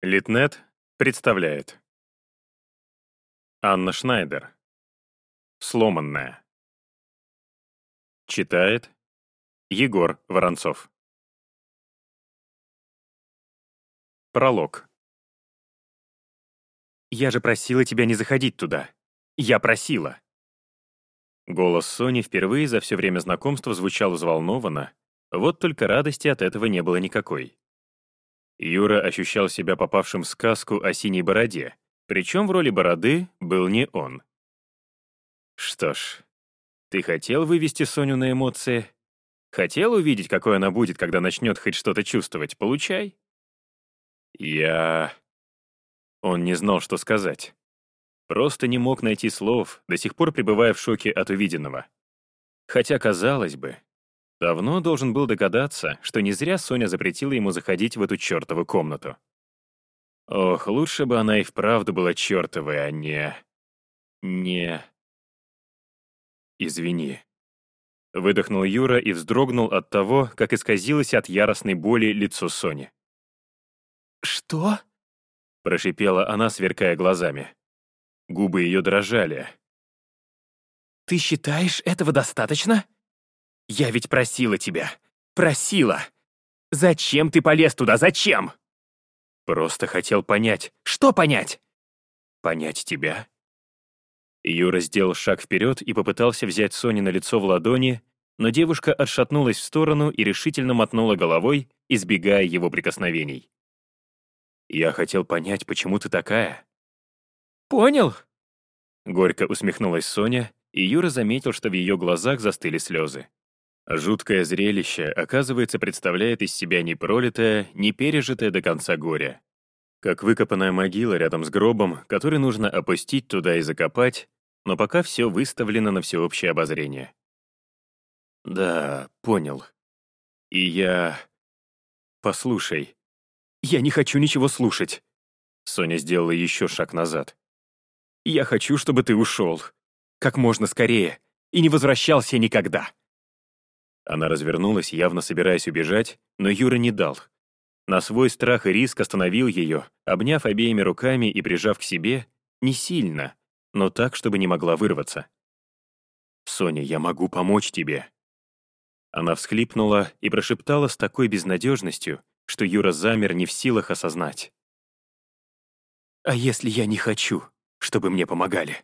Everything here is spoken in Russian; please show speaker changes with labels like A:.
A: Литнет представляет. Анна Шнайдер. Сломанная. Читает Егор Воронцов. Пролог. «Я же просила тебя не заходить туда. Я просила». Голос Сони впервые за все время знакомства звучал взволнованно, вот только радости от этого не было никакой. Юра ощущал себя попавшим в сказку о синей бороде, причем в роли бороды был не он. Что ж, ты хотел вывести Соню на эмоции? Хотел увидеть, какой она будет, когда начнет хоть что-то чувствовать? Получай. Я... Он не знал, что сказать. Просто не мог найти слов, до сих пор пребывая в шоке от увиденного. Хотя, казалось бы, Давно должен был догадаться, что не зря Соня запретила ему заходить в эту чертову комнату. Ох, лучше бы она и вправду была чертовой, а не... не... Извини. Выдохнул Юра и вздрогнул от того, как исказилось от яростной боли лицо Сони.
B: «Что?»
A: — прошипела она, сверкая глазами. Губы ее дрожали.
B: «Ты считаешь, этого достаточно?» Я ведь просила тебя. Просила. Зачем ты полез туда? Зачем?
A: Просто хотел понять.
B: Что понять?
A: Понять тебя. Юра сделал шаг вперед и попытался взять Сони на лицо в ладони, но девушка отшатнулась в сторону и решительно мотнула головой, избегая его прикосновений. «Я хотел понять, почему ты такая».
B: «Понял?»
A: Горько усмехнулась Соня, и Юра заметил, что в ее глазах застыли слезы. Жуткое зрелище, оказывается, представляет из себя не пролитое, не пережитое до конца горе. Как выкопанная могила рядом с гробом, который нужно опустить туда и закопать, но пока все выставлено на всеобщее обозрение. Да, понял. И я... Послушай. Я не хочу ничего слушать. Соня сделала еще шаг назад. Я хочу, чтобы ты ушел. Как можно скорее. И не возвращался никогда. Она развернулась, явно собираясь убежать, но Юра не дал. На свой страх и риск остановил ее, обняв обеими руками и прижав к себе, не сильно, но так, чтобы не могла вырваться. «Соня, я могу помочь тебе». Она всхлипнула и прошептала с такой безнадежностью, что Юра замер не в силах осознать. «А если я не хочу, чтобы мне помогали?»